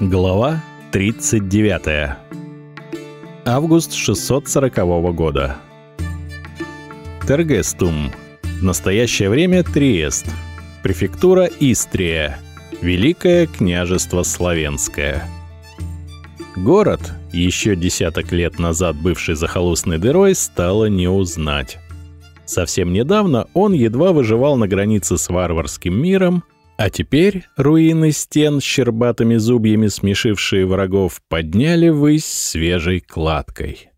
Глава 39. Август 640 года. Тергестум. В настоящее время Триест. Префектура Истрия. Великое княжество Славенское. Город, еще десяток лет назад бывший захолустной дырой, стало не узнать. Совсем недавно он едва выживал на границе с варварским миром – а теперь руины стен с щербатыми зубьями, смешившие врагов, подняли ввысь свежей кладкой.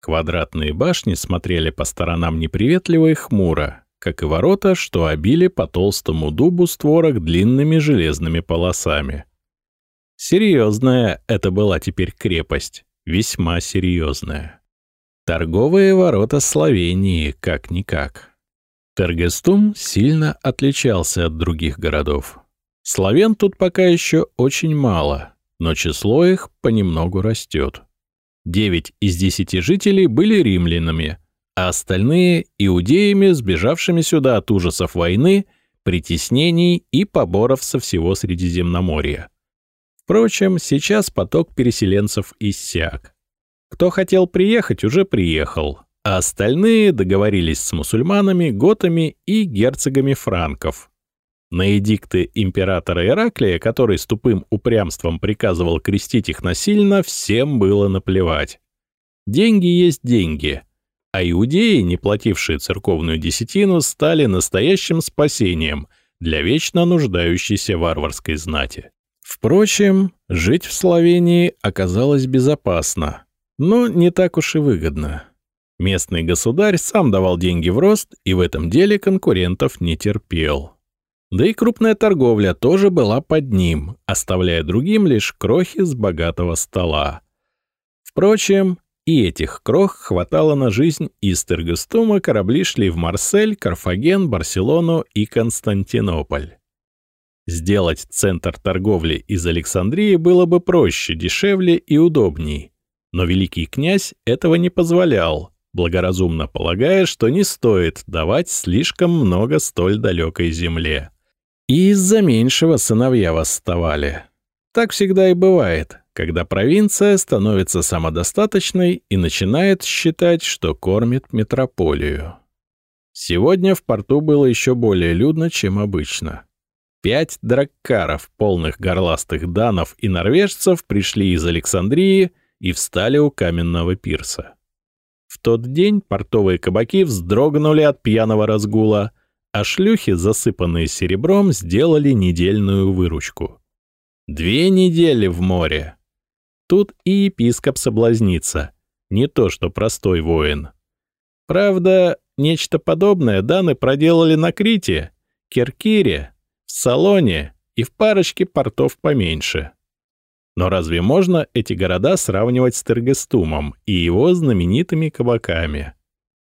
Квадратные башни смотрели по сторонам неприветливо и хмуро, как и ворота, что обили по толстому дубу створок длинными железными полосами. Серьезная это была теперь крепость, весьма серьезная. Торговые ворота Словении, как-никак. Тергестум сильно отличался от других городов. Славян тут пока еще очень мало, но число их понемногу растет. Девять из десяти жителей были римлянами, а остальные — иудеями, сбежавшими сюда от ужасов войны, притеснений и поборов со всего Средиземноморья. Впрочем, сейчас поток переселенцев иссяк. Кто хотел приехать, уже приехал, а остальные договорились с мусульманами, готами и герцогами франков. На эдикты императора Ираклия, который с тупым упрямством приказывал крестить их насильно, всем было наплевать. Деньги есть деньги, а иудеи, не платившие церковную десятину, стали настоящим спасением для вечно нуждающейся варварской знати. Впрочем, жить в Словении оказалось безопасно, но не так уж и выгодно. Местный государь сам давал деньги в рост и в этом деле конкурентов не терпел. Да и крупная торговля тоже была под ним, оставляя другим лишь крохи с богатого стола. Впрочем, и этих крох хватало на жизнь из Тергестума корабли шли в Марсель, Карфаген, Барселону и Константинополь. Сделать центр торговли из Александрии было бы проще, дешевле и удобней. Но великий князь этого не позволял, благоразумно полагая, что не стоит давать слишком много столь далекой земле. И из-за меньшего сыновья восставали. Так всегда и бывает, когда провинция становится самодостаточной и начинает считать, что кормит метрополию. Сегодня в порту было еще более людно, чем обычно. Пять драккаров, полных горластых данов и норвежцев, пришли из Александрии и встали у каменного пирса. В тот день портовые кабаки вздрогнули от пьяного разгула, а шлюхи, засыпанные серебром, сделали недельную выручку. Две недели в море. Тут и епископ соблазнится, не то что простой воин. Правда, нечто подобное Даны проделали на Крите, Киркире, в Салоне и в парочке портов поменьше. Но разве можно эти города сравнивать с Тергестумом и его знаменитыми кабаками?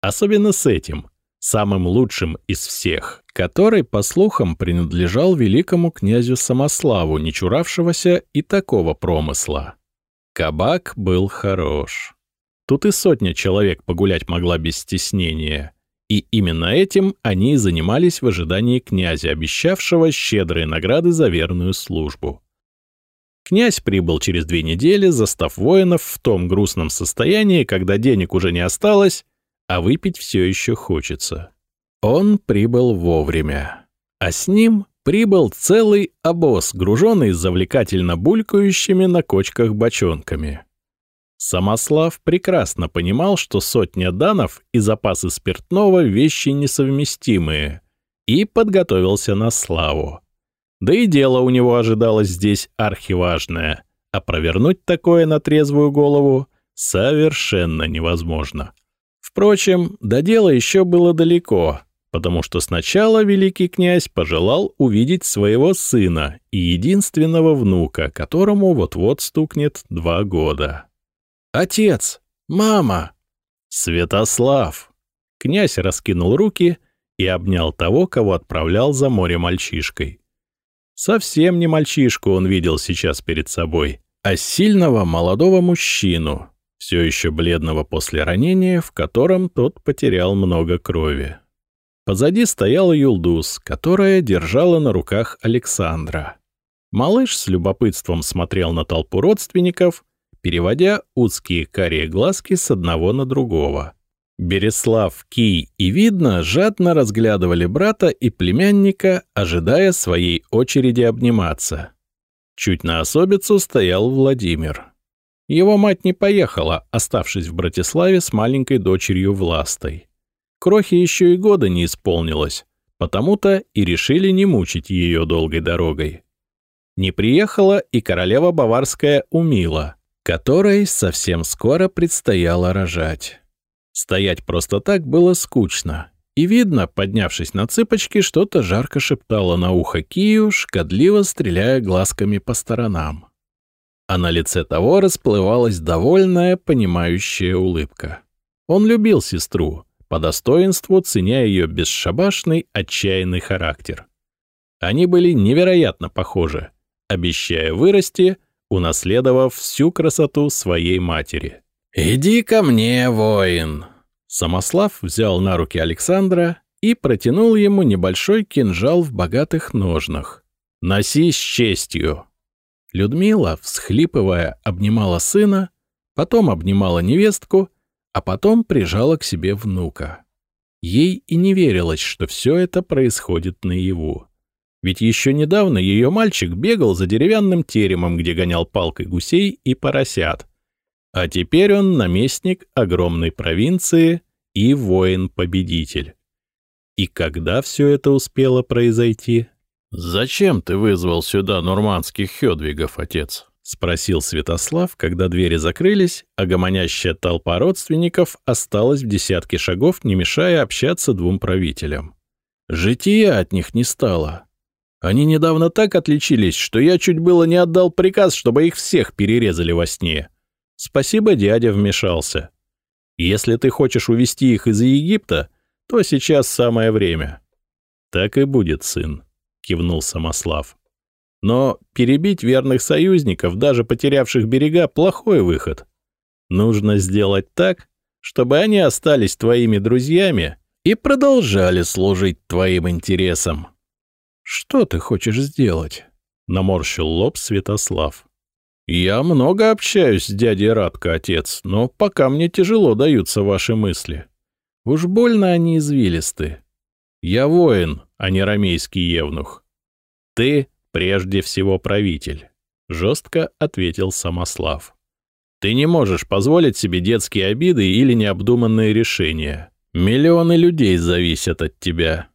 Особенно с этим, самым лучшим из всех, который, по слухам, принадлежал великому князю Самославу, не чуравшегося и такого промысла. Кабак был хорош. Тут и сотня человек погулять могла без стеснения. И именно этим они и занимались в ожидании князя, обещавшего щедрые награды за верную службу. Князь прибыл через две недели, застав воинов в том грустном состоянии, когда денег уже не осталось, а выпить все еще хочется. Он прибыл вовремя. А с ним прибыл целый обоз, груженный завлекательно булькающими на кочках бочонками. Самослав прекрасно понимал, что сотня данов и запасы спиртного — вещи несовместимые, и подготовился на славу. Да и дело у него ожидалось здесь архиважное, а провернуть такое на трезвую голову совершенно невозможно. Впрочем, до дела еще было далеко, потому что сначала великий князь пожелал увидеть своего сына и единственного внука, которому вот-вот стукнет два года. «Отец! Мама!» «Святослав!» Князь раскинул руки и обнял того, кого отправлял за море мальчишкой. Совсем не мальчишку он видел сейчас перед собой, а сильного молодого мужчину, все еще бледного после ранения, в котором тот потерял много крови. Позади стояла Юлдус, которая держала на руках Александра. Малыш с любопытством смотрел на толпу родственников, переводя узкие карие глазки с одного на другого. Береслав, Кий и Видно жадно разглядывали брата и племянника, ожидая своей очереди обниматься. Чуть на особицу стоял Владимир. Его мать не поехала, оставшись в Братиславе с маленькой дочерью Властой. Крохе еще и года не исполнилось, потому-то и решили не мучить ее долгой дорогой. Не приехала и королева баварская Умила, которой совсем скоро предстояло рожать. Стоять просто так было скучно. И видно, поднявшись на цыпочки, что-то жарко шептала на ухо Кию, шкодливо стреляя глазками по сторонам. А на лице того расплывалась довольная, понимающая улыбка. Он любил сестру, по достоинству ценя ее бесшабашный, отчаянный характер. Они были невероятно похожи, обещая вырасти, унаследовав всю красоту своей матери. «Иди ко мне, воин!» Самослав взял на руки Александра и протянул ему небольшой кинжал в богатых ножнах. «Носи с честью!» Людмила, всхлипывая, обнимала сына, потом обнимала невестку, а потом прижала к себе внука. Ей и не верилось, что все это происходит наяву. Ведь еще недавно ее мальчик бегал за деревянным теремом, где гонял палкой гусей и поросят, а теперь он наместник огромной провинции и воин-победитель. И когда все это успело произойти? «Зачем ты вызвал сюда нурманских хёдвигов, отец?» — спросил Святослав, когда двери закрылись, а гомонящая толпа родственников осталась в десятке шагов, не мешая общаться двум правителям. Жития от них не стало. Они недавно так отличились, что я чуть было не отдал приказ, чтобы их всех перерезали во сне. Спасибо, дядя вмешался. Если ты хочешь увести их из Египта, то сейчас самое время. Так и будет, сын, кивнул Самослав. Но перебить верных союзников, даже потерявших берега, плохой выход. Нужно сделать так, чтобы они остались твоими друзьями и продолжали служить твоим интересам. Что ты хочешь сделать? Наморщил лоб Святослав. «Я много общаюсь с дядей Радко, отец, но пока мне тяжело даются ваши мысли. Уж больно они извилисты. Я воин, а не рамейский евнух. Ты прежде всего правитель», — жестко ответил Самослав. «Ты не можешь позволить себе детские обиды или необдуманные решения. Миллионы людей зависят от тебя.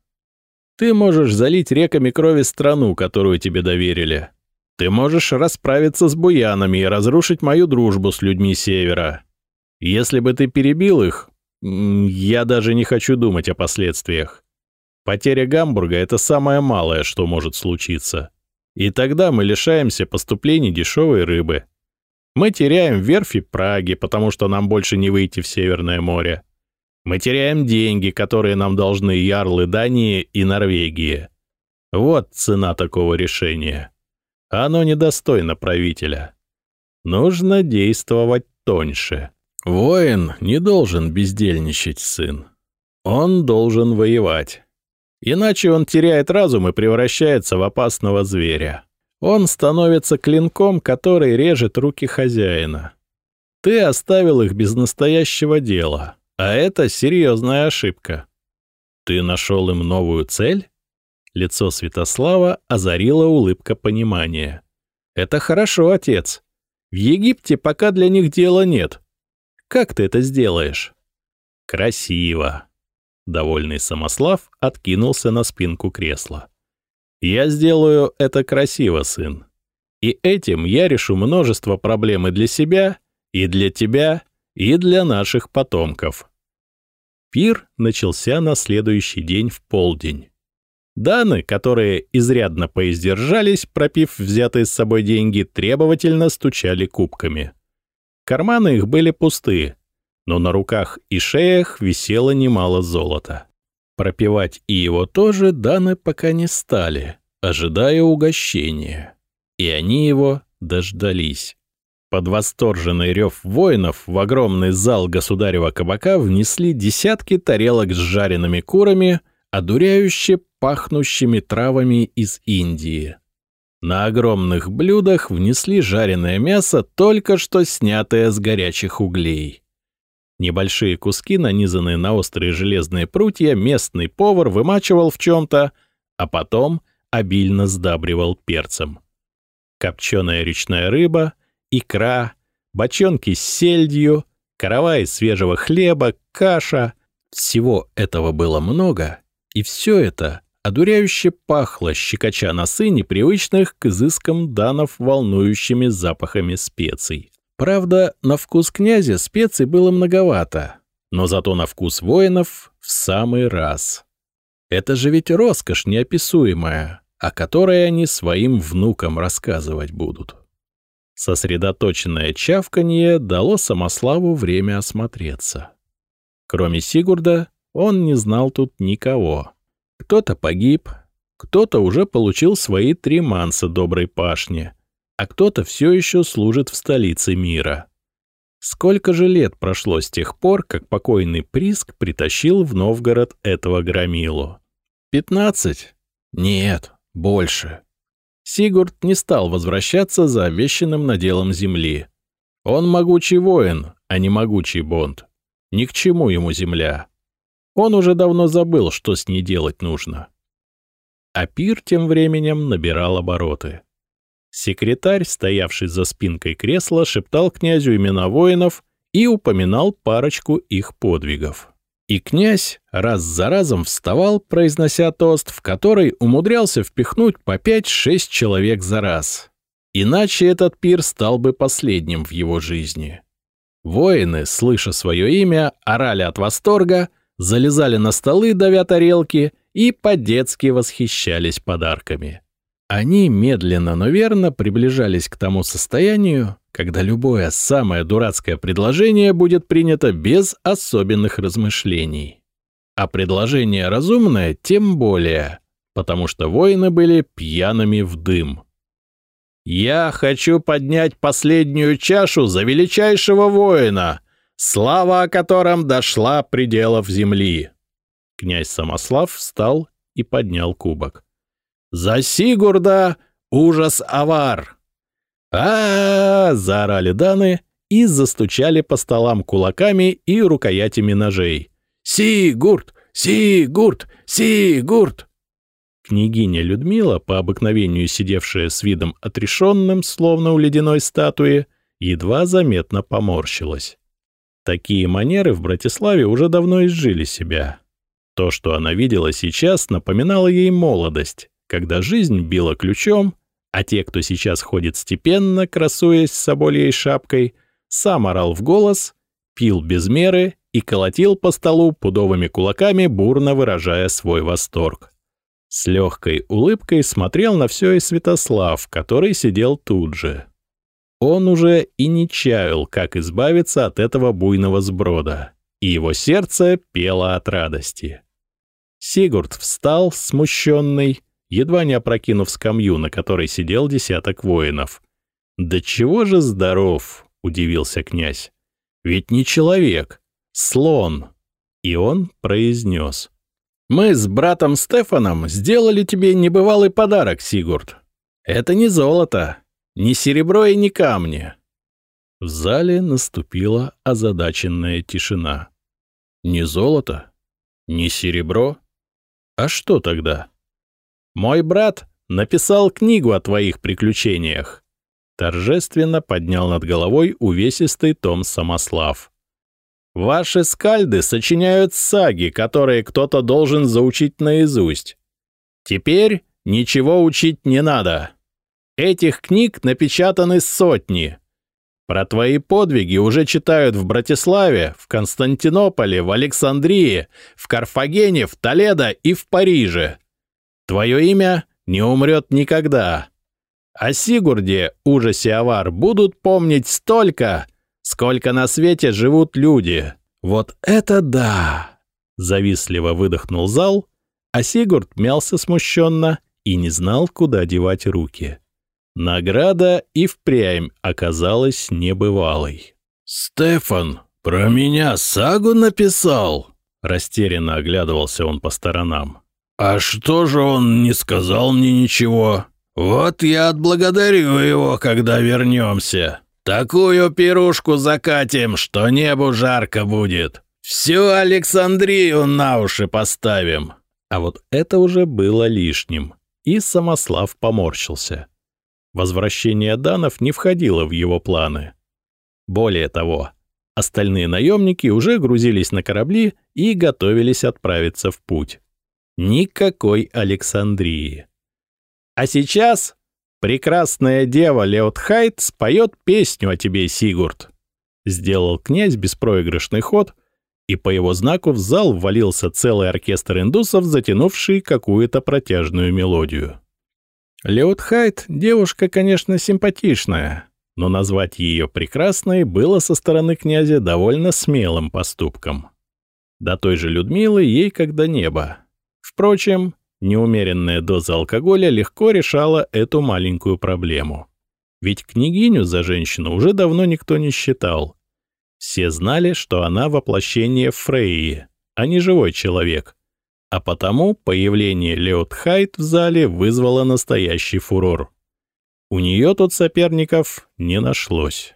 Ты можешь залить реками крови страну, которую тебе доверили, ты можешь расправиться с буянами и разрушить мою дружбу с людьми Севера. Если бы ты перебил их, я даже не хочу думать о последствиях. Потеря Гамбурга — это самое малое, что может случиться. И тогда мы лишаемся поступлений дешевой рыбы. Мы теряем верфи Праги, потому что нам больше не выйти в Северное море. Мы теряем деньги, которые нам должны ярлы Дании и Норвегии. Вот цена такого решения. Оно недостойно правителя. Нужно действовать тоньше. Воин не должен бездельничать, сын. Он должен воевать. Иначе он теряет разум и превращается в опасного зверя. Он становится клинком, который режет руки хозяина. Ты оставил их без настоящего дела, а это серьезная ошибка. Ты нашел им новую цель? Лицо Святослава озарила улыбка понимания. «Это хорошо, отец. В Египте пока для них дела нет. Как ты это сделаешь?» «Красиво». Довольный Самослав откинулся на спинку кресла. «Я сделаю это красиво, сын. И этим я решу множество проблем и для себя, и для тебя, и для наших потомков». Пир начался на следующий день в полдень. Даны, которые изрядно поиздержались, пропив взятые с собой деньги, требовательно стучали кубками. Карманы их были пусты, но на руках и шеях висело немало золота. Пропивать и его тоже Даны пока не стали, ожидая угощения. И они его дождались. Под восторженный рев воинов в огромный зал государева кабака внесли десятки тарелок с жареными курами — одуряюще пахнущими травами из Индии. На огромных блюдах внесли жареное мясо, только что снятое с горячих углей. Небольшие куски, нанизанные на острые железные прутья, местный повар вымачивал в чем-то, а потом обильно сдабривал перцем. Копченая речная рыба, икра, бочонки с сельдью, каравай свежего хлеба, каша — всего этого было много, и все это одуряюще пахло, щекоча носы непривычных к изыскам данов волнующими запахами специй. Правда, на вкус князя специй было многовато, но зато на вкус воинов в самый раз. Это же ведь роскошь неописуемая, о которой они своим внукам рассказывать будут. Сосредоточенное чавканье дало Самославу время осмотреться. Кроме Сигурда, он не знал тут никого. Кто-то погиб, кто-то уже получил свои три манса доброй пашни, а кто-то все еще служит в столице мира. Сколько же лет прошло с тех пор, как покойный Приск притащил в Новгород этого громилу? Пятнадцать? Нет, больше. Сигурд не стал возвращаться за обещанным наделом земли. Он могучий воин, а не могучий бонд. Ни к чему ему земля. Он уже давно забыл, что с ней делать нужно. А пир тем временем набирал обороты. Секретарь, стоявший за спинкой кресла, шептал князю имена воинов и упоминал парочку их подвигов. И князь раз за разом вставал, произнося тост, в который умудрялся впихнуть по пять-шесть человек за раз. Иначе этот пир стал бы последним в его жизни. Воины, слыша свое имя, орали от восторга, залезали на столы, давя тарелки, и по-детски восхищались подарками. Они медленно, но верно приближались к тому состоянию, когда любое самое дурацкое предложение будет принято без особенных размышлений. А предложение разумное тем более, потому что воины были пьяными в дым. Я хочу поднять последнюю чашу за величайшего воина, слава о котором дошла пределов земли. Князь Самослав встал и поднял кубок. За Сигурда ужас авар! а, -а, -а, заорали Даны и застучали по столам кулаками и рукоятями ножей. «Сигурд! Сигурд! Сигурд!» Княгиня Людмила, по обыкновению сидевшая с видом отрешенным, словно у ледяной статуи, едва заметно поморщилась. Такие манеры в Братиславе уже давно изжили себя. То, что она видела сейчас, напоминало ей молодость, когда жизнь била ключом, а те, кто сейчас ходит степенно, красуясь собольей шапкой, сам орал в голос, пил без меры и колотил по столу пудовыми кулаками, бурно выражая свой восторг. С легкой улыбкой смотрел на все и Святослав, который сидел тут же. Он уже и не чаял, как избавиться от этого буйного сброда, и его сердце пело от радости. Сигурд встал, смущенный, едва не опрокинув скамью, на которой сидел десяток воинов. «Да чего же здоров?» — удивился князь. «Ведь не человек, слон!» И он произнес — мы с братом Стефаном сделали тебе небывалый подарок, Сигурд. Это не золото, не серебро и не камни. В зале наступила озадаченная тишина. Не золото? Не серебро? А что тогда? Мой брат написал книгу о твоих приключениях. Торжественно поднял над головой увесистый том Самослав. Ваши скальды сочиняют саги, которые кто-то должен заучить наизусть. Теперь ничего учить не надо. Этих книг напечатаны сотни. Про твои подвиги уже читают в Братиславе, в Константинополе, в Александрии, в Карфагене, в Толедо и в Париже. Твое имя не умрет никогда. О Сигурде, ужасе авар, будут помнить столько, Сколько на свете живут люди! Вот это да!» Завистливо выдохнул зал, а Сигурд мялся смущенно и не знал, куда девать руки. Награда и впрямь оказалась небывалой. «Стефан, про меня сагу написал?» Растерянно оглядывался он по сторонам. «А что же он не сказал мне ничего? Вот я отблагодарю его, когда вернемся. Такую пирушку закатим, что небу жарко будет. Всю Александрию на уши поставим». А вот это уже было лишним, и Самослав поморщился. Возвращение данов не входило в его планы. Более того, остальные наемники уже грузились на корабли и готовились отправиться в путь. Никакой Александрии. А сейчас прекрасная дева Леотхайт споет песню о тебе, Сигурд. Сделал князь беспроигрышный ход, и по его знаку в зал ввалился целый оркестр индусов, затянувший какую-то протяжную мелодию. Леотхайт девушка, конечно, симпатичная, но назвать ее прекрасной было со стороны князя довольно смелым поступком. До той же Людмилы ей когда небо. Впрочем, неумеренная доза алкоголя легко решала эту маленькую проблему. Ведь княгиню за женщину уже давно никто не считал. Все знали, что она воплощение Фрейи, а не живой человек. А потому появление Леот Хайт в зале вызвало настоящий фурор. У нее тут соперников не нашлось.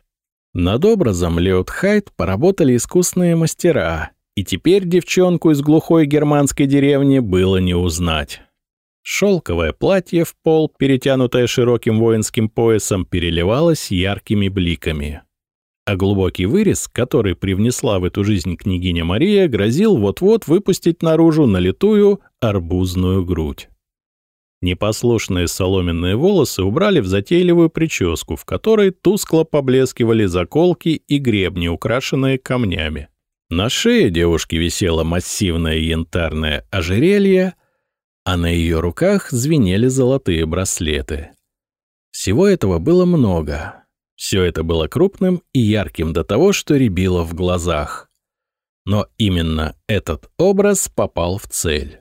Над образом Леот Хайт поработали искусные мастера, и теперь девчонку из глухой германской деревни было не узнать. Шелковое платье в пол, перетянутое широким воинским поясом, переливалось яркими бликами. А глубокий вырез, который привнесла в эту жизнь княгиня Мария, грозил вот-вот выпустить наружу налитую арбузную грудь. Непослушные соломенные волосы убрали в затейливую прическу, в которой тускло поблескивали заколки и гребни, украшенные камнями. На шее девушки висело массивное янтарное ожерелье, а на ее руках звенели золотые браслеты. Всего этого было много. Все это было крупным и ярким до того, что рябило в глазах. Но именно этот образ попал в цель.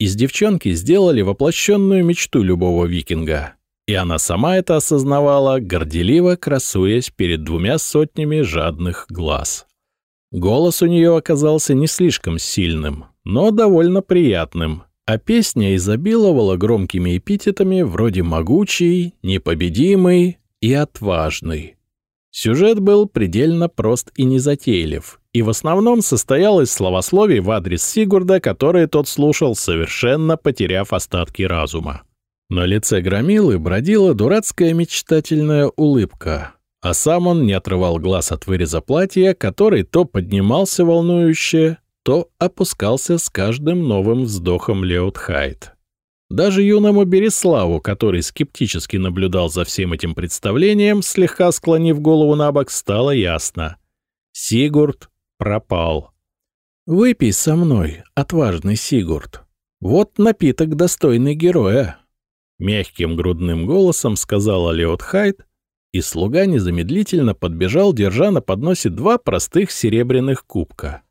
Из девчонки сделали воплощенную мечту любого викинга. И она сама это осознавала, горделиво красуясь перед двумя сотнями жадных глаз. Голос у нее оказался не слишком сильным, но довольно приятным, а песня изобиловала громкими эпитетами вроде «могучий», «непобедимый» и «отважный». Сюжет был предельно прост и незатейлив, и в основном состоял из словословий в адрес Сигурда, которые тот слушал, совершенно потеряв остатки разума. На лице Громилы бродила дурацкая мечтательная улыбка, а сам он не отрывал глаз от выреза платья, который то поднимался волнующе, то опускался с каждым новым вздохом Леотхайт. Даже юному Береславу, который скептически наблюдал за всем этим представлением, слегка склонив голову на бок, стало ясно. Сигурд пропал. «Выпей со мной, отважный Сигурд. Вот напиток, достойный героя», — мягким грудным голосом сказала Леот Хайт, и слуга незамедлительно подбежал, держа на подносе два простых серебряных кубка.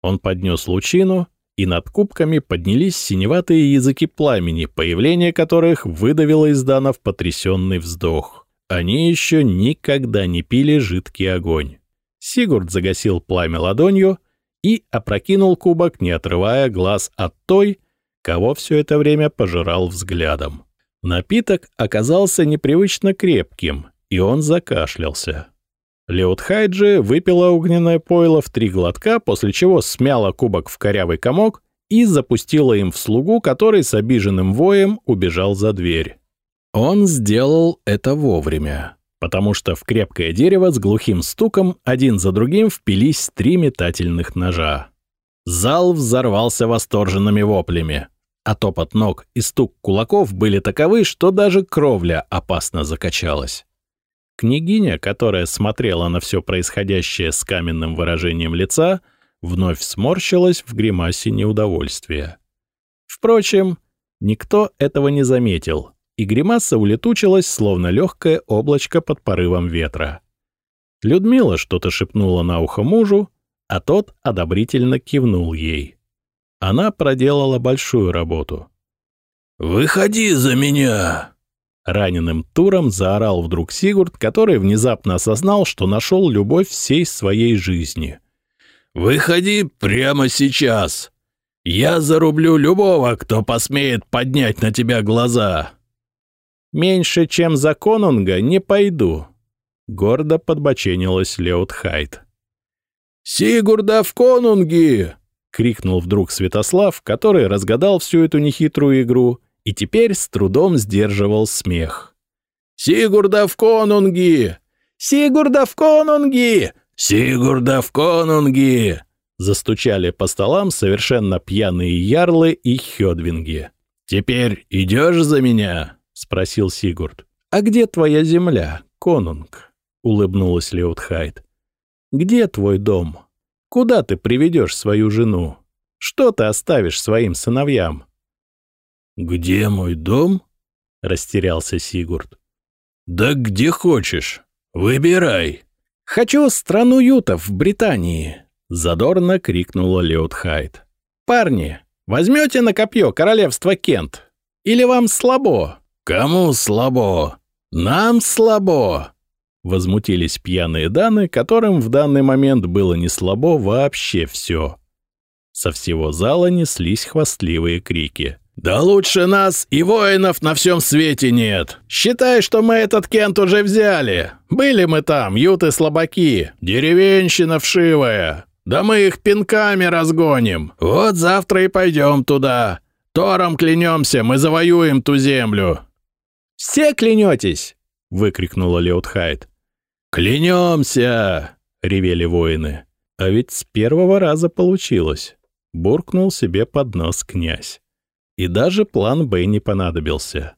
Он поднес лучину — и над кубками поднялись синеватые языки пламени, появление которых выдавило из Данов потрясенный вздох. Они еще никогда не пили жидкий огонь. Сигурд загасил пламя ладонью и опрокинул кубок, не отрывая глаз от той, кого все это время пожирал взглядом. Напиток оказался непривычно крепким, и он закашлялся. Леутхайджи выпила огненное пойло в три глотка, после чего смяла кубок в корявый комок и запустила им в слугу, который с обиженным воем убежал за дверь. Он сделал это вовремя, потому что в крепкое дерево с глухим стуком один за другим впились три метательных ножа. Зал взорвался восторженными воплями, а топот ног и стук кулаков были таковы, что даже кровля опасно закачалась. Княгиня, которая смотрела на все происходящее с каменным выражением лица, вновь сморщилась в гримасе неудовольствия. Впрочем, никто этого не заметил, и гримаса улетучилась, словно легкое облачко под порывом ветра. Людмила что-то шепнула на ухо мужу, а тот одобрительно кивнул ей. Она проделала большую работу. «Выходи за меня!» Раненым туром заорал вдруг Сигурд, который внезапно осознал, что нашел любовь всей своей жизни. выходи прямо сейчас. Я зарублю любого, кто посмеет поднять на тебя глаза». «Меньше, чем за конунга, не пойду», — гордо подбоченилась Леот Хайт. «Сигурда в конунги!» — крикнул вдруг Святослав, который разгадал всю эту нехитрую игру и теперь с трудом сдерживал смех. «Сигурда в конунги! Сигурда в конунги! Сигурда в конунги!» Застучали по столам совершенно пьяные ярлы и хёдвинги. «Теперь идешь за меня?» — спросил Сигурд. «А где твоя земля, конунг?» — улыбнулась Леутхайд. «Где твой дом? Куда ты приведешь свою жену? Что ты оставишь своим сыновьям?» «Где мой дом?» — растерялся Сигурд. «Да где хочешь. Выбирай». «Хочу страну ютов в Британии», — задорно крикнула Леутхайд. «Парни, возьмете на копье королевство Кент? Или вам слабо?» «Кому слабо? Нам слабо!» Возмутились пьяные даны, которым в данный момент было не слабо вообще все. Со всего зала неслись хвастливые крики. «Да лучше нас и воинов на всем свете нет! Считай, что мы этот Кент уже взяли! Были мы там, юты-слабаки, деревенщина вшивая! Да мы их пинками разгоним! Вот завтра и пойдем туда! Тором клянемся, мы завоюем ту землю!» «Все клянетесь!» — выкрикнула Леотхайд. «Клянемся!» — ревели воины. А ведь с первого раза получилось. Буркнул себе под нос князь. И даже план «Б» не понадобился.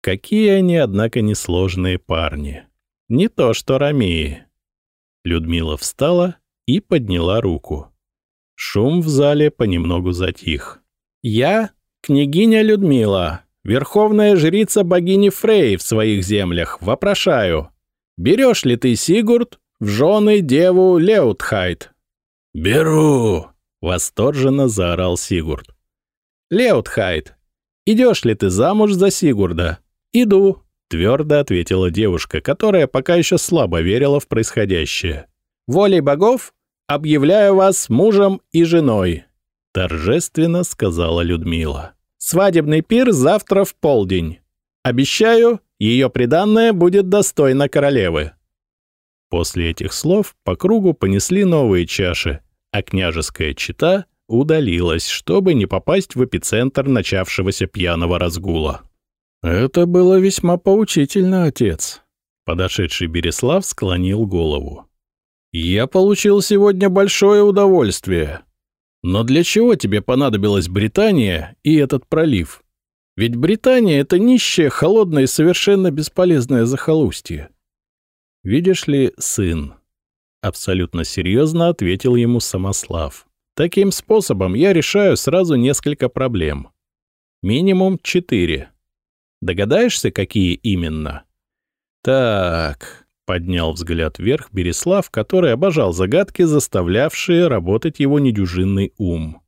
Какие они, однако, несложные парни. Не то что Ромеи. Людмила встала и подняла руку. Шум в зале понемногу затих. «Я — княгиня Людмила, верховная жрица богини Фрей в своих землях, вопрошаю. Берешь ли ты, Сигурд, в жены деву Леутхайт?» «Беру!» — восторженно заорал Сигурд. «Леутхайт, идешь ли ты замуж за Сигурда?» «Иду», — твердо ответила девушка, которая пока еще слабо верила в происходящее. «Волей богов объявляю вас мужем и женой», — торжественно сказала Людмила. «Свадебный пир завтра в полдень. Обещаю, ее приданное будет достойно королевы». После этих слов по кругу понесли новые чаши, а княжеская чита удалилась, чтобы не попасть в эпицентр начавшегося пьяного разгула. «Это было весьма поучительно, отец», — подошедший Береслав склонил голову. «Я получил сегодня большое удовольствие. Но для чего тебе понадобилась Британия и этот пролив? Ведь Британия — это нищее, холодное и совершенно бесполезное захолустье. Видишь ли, сын?» Абсолютно серьезно ответил ему Самослав. Таким способом я решаю сразу несколько проблем. Минимум четыре. Догадаешься, какие именно? Так, поднял взгляд вверх Береслав, который обожал загадки, заставлявшие работать его недюжинный ум.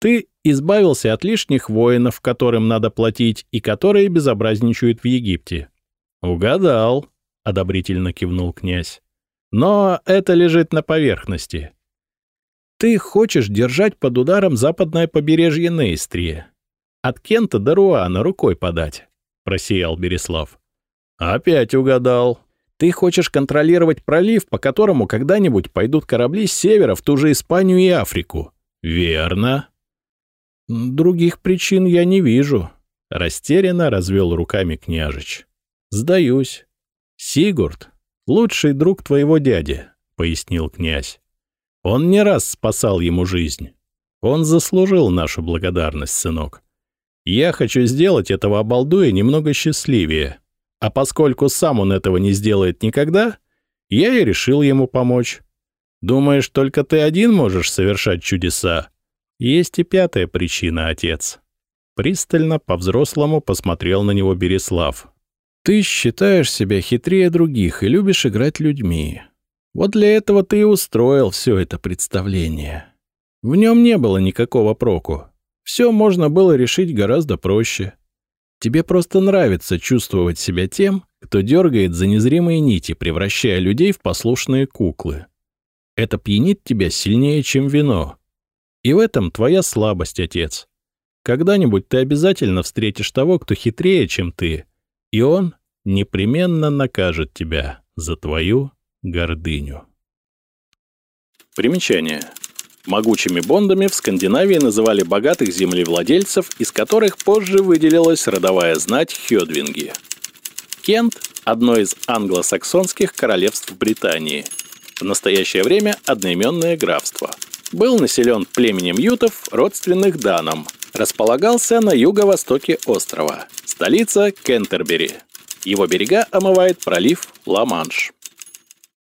Ты избавился от лишних воинов, которым надо платить и которые безобразничают в Египте. Угадал, одобрительно кивнул князь. Но это лежит на поверхности. Ты хочешь держать под ударом западное побережье Нейстрии. От Кента до Руана рукой подать, — просиял Береслав. Опять угадал. Ты хочешь контролировать пролив, по которому когда-нибудь пойдут корабли с севера в ту же Испанию и Африку. Верно. Других причин я не вижу. Растерянно развел руками княжич. Сдаюсь. Сигурд — лучший друг твоего дяди, — пояснил князь. Он не раз спасал ему жизнь. Он заслужил нашу благодарность, сынок. Я хочу сделать этого обалдуя немного счастливее. А поскольку сам он этого не сделает никогда, я и решил ему помочь. Думаешь, только ты один можешь совершать чудеса? Есть и пятая причина, отец. Пристально по-взрослому посмотрел на него Береслав. Ты считаешь себя хитрее других и любишь играть людьми. Вот для этого ты и устроил все это представление. В нем не было никакого проку. Все можно было решить гораздо проще. Тебе просто нравится чувствовать себя тем, кто дергает за незримые нити, превращая людей в послушные куклы. Это пьянит тебя сильнее, чем вино. И в этом твоя слабость, отец. Когда-нибудь ты обязательно встретишь того, кто хитрее, чем ты, и он непременно накажет тебя за твою гордыню. Примечание. Могучими бондами в Скандинавии называли богатых землевладельцев, из которых позже выделилась родовая знать Хёдвинги. Кент – одно из англосаксонских королевств Британии. В настоящее время одноименное графство. Был населен племенем ютов, родственных данам. Располагался на юго-востоке острова. Столица – Кентербери. Его берега омывает пролив Ла-Манш.